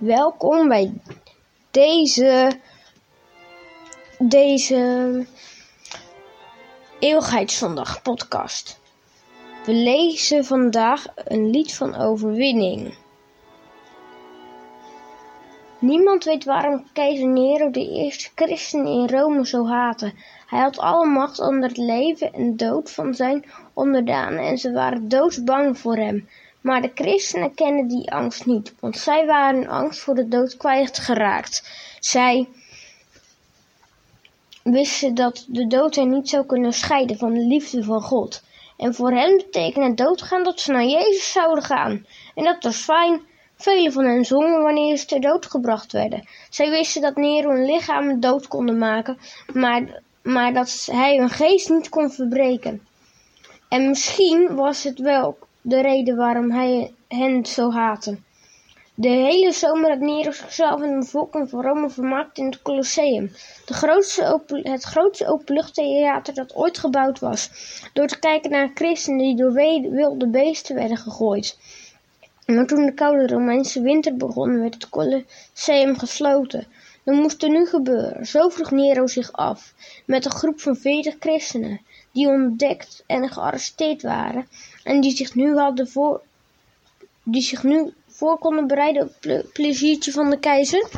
Welkom bij deze, deze Eeuwigheidszondag podcast. We lezen vandaag een lied van overwinning. Niemand weet waarom keizer Nero de eerste christenen in Rome zo haatte. Hij had alle macht onder het leven en dood van zijn onderdanen en ze waren doodsbang voor hem. Maar de christenen kennen die angst niet, want zij waren angst voor de dood kwijtgeraakt. Zij wisten dat de dood hen niet zou kunnen scheiden van de liefde van God. En voor hen betekende doodgaan dat ze naar Jezus zouden gaan. En dat was fijn. Velen van hen zongen wanneer ze ter dood gebracht werden. Zij wisten dat Nero een lichaam dood konden maken, maar, maar dat hij hun geest niet kon verbreken. En misschien was het wel de reden waarom hij hen zo haatte. De hele zomer had Nero zichzelf en de bevolking van Rome vermaakt in het Colosseum, de grootste open, het grootste openluchttheater dat ooit gebouwd was, door te kijken naar christenen die door wilde beesten werden gegooid. Maar toen de koude Romeinse winter begon, werd het Colosseum gesloten. Dat moest er nu gebeuren. Zo vroeg Nero zich af, met een groep van veertig christenen, die ontdekt en gearresteerd waren en die zich nu hadden voor, die zich nu voor konden bereiden op het pleziertje van de keizer.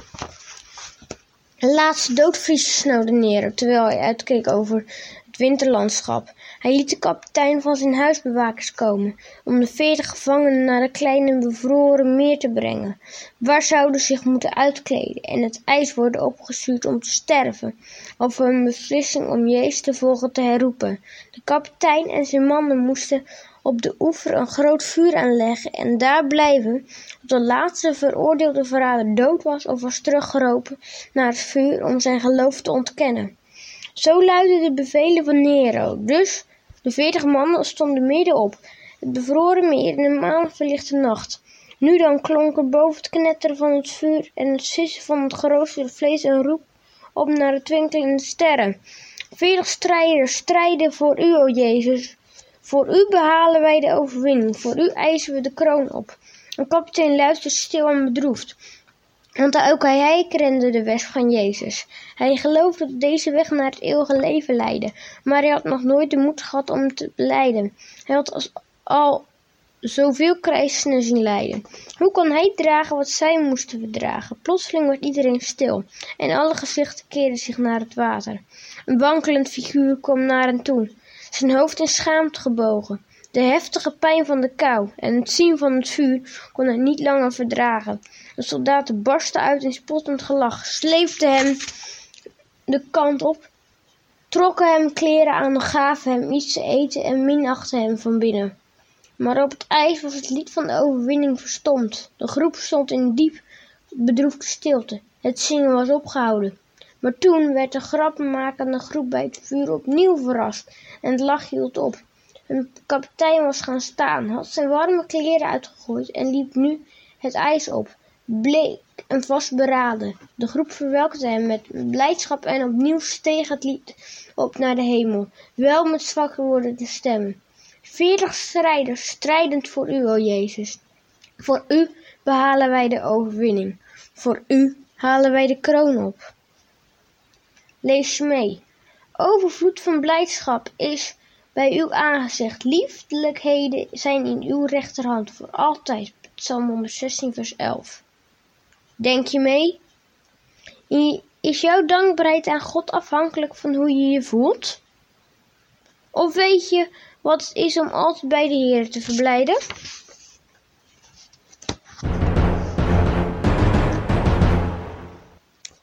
Laatste doodvriezen snauwde Nero, terwijl hij uitkeek over het winterlandschap. Hij liet de kapitein van zijn huisbewakers komen om de veertig gevangenen naar de kleine bevroren meer te brengen. Waar zouden zich moeten uitkleden en het ijs worden opgestuurd om te sterven, of een beslissing om Jezus te volgen te herroepen. De kapitein en zijn mannen moesten op de oever een groot vuur aanleggen en daar blijven tot de laatste veroordeelde verrader dood was of was teruggeropen naar het vuur om zijn geloof te ontkennen. Zo luidden de bevelen van Nero. Dus de veertig mannen stonden midden op, het bevroren meer in een maanverlichte nacht. Nu dan klonk er boven het knetteren van het vuur en het sissen van het geroosterde vlees een roep op naar de twinkelende sterren. Veertig strijders strijden voor u, o Jezus. Voor u behalen wij de overwinning, voor u eisen we de kroon op. De kapitein luisterde stil en bedroefd, want ook hij kende de weg van Jezus. Hij geloofde dat deze weg naar het eeuwige leven leidde, maar hij had nog nooit de moed gehad om te beleiden. Hij had al zoveel christenen zien lijden. Hoe kon hij dragen wat zij moesten verdragen? Plotseling werd iedereen stil en alle gezichten keerden zich naar het water. Een wankelend figuur kwam naar hen toe zijn hoofd in schaamte gebogen. De heftige pijn van de kou en het zien van het vuur kon hij niet langer verdragen. De soldaten barsten uit in spottend gelach, sleefden hem de kant op, trokken hem kleren aan, gaven hem iets te eten en minachten hem van binnen. Maar op het ijs was het lied van de overwinning verstomd. De groep stond in diep bedroefde stilte. Het zingen was opgehouden. Maar toen werd de grappenmakende groep bij het vuur opnieuw verrast en het lach hield op. Een kapitein was gaan staan, had zijn warme kleren uitgegooid en liep nu het ijs op, bleek en vastberaden. De groep verwelkte hem met blijdschap en opnieuw steeg het lied op naar de hemel, wel met zwakker wordende stemmen. Veertig strijders, strijdend voor u, o Jezus. Voor u behalen wij de overwinning. Voor u halen wij de kroon op. Lees mee. Overvloed van blijdschap is bij uw aangezicht. Liefdelijkheden zijn in uw rechterhand voor altijd. Psalm 116 vers 11. Denk je mee? Is jouw dankbaarheid aan God afhankelijk van hoe je je voelt? Of weet je wat het is om altijd bij de Heer te verblijden?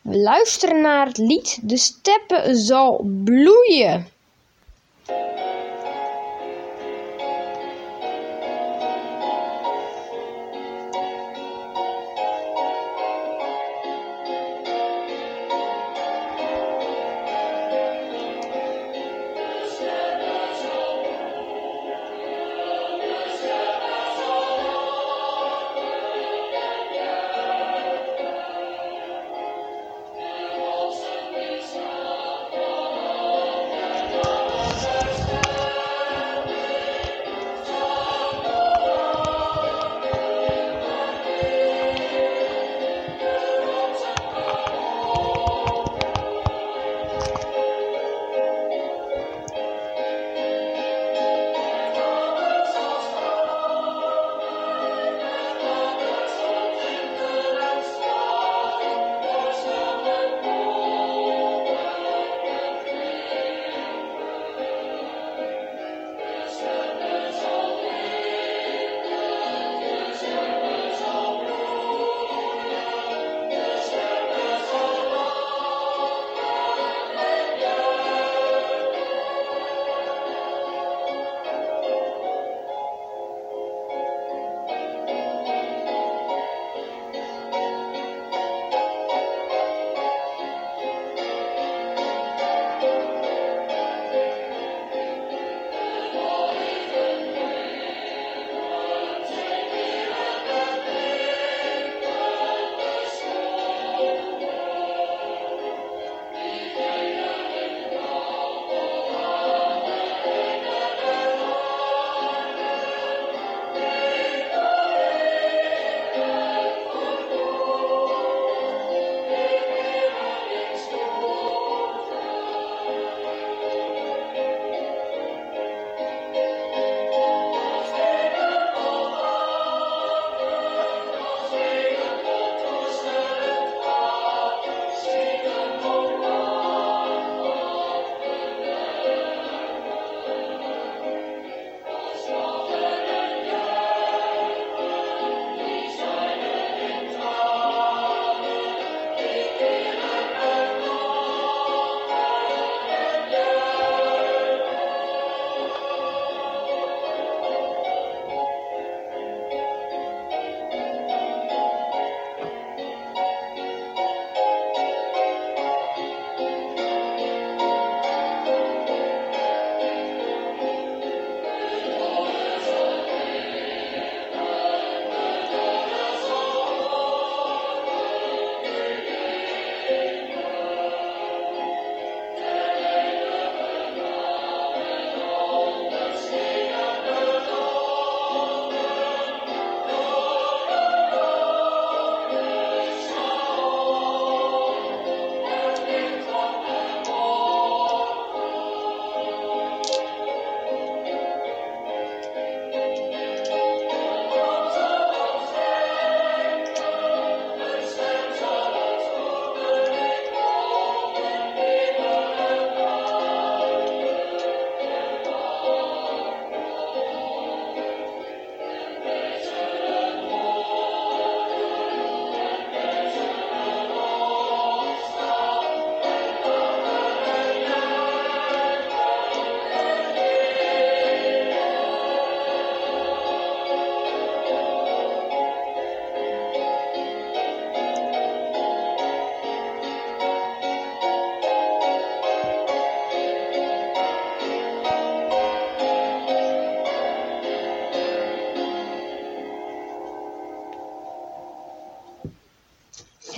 We luisteren naar het lied De steppen zal bloeien.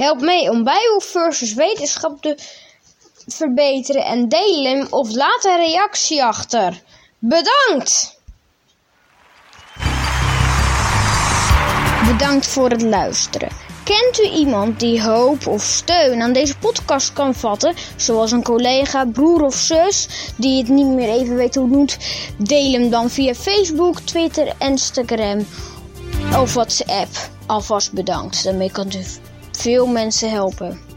Help mee om Bijbel versus wetenschap te verbeteren en deel hem of laat een reactie achter. Bedankt! Bedankt voor het luisteren. Kent u iemand die hoop of steun aan deze podcast kan vatten, zoals een collega, broer of zus die het niet meer even weet hoe het moet? Deel hem dan via Facebook, Twitter, Instagram of WhatsApp. Alvast bedankt, daarmee kunt u veel mensen helpen.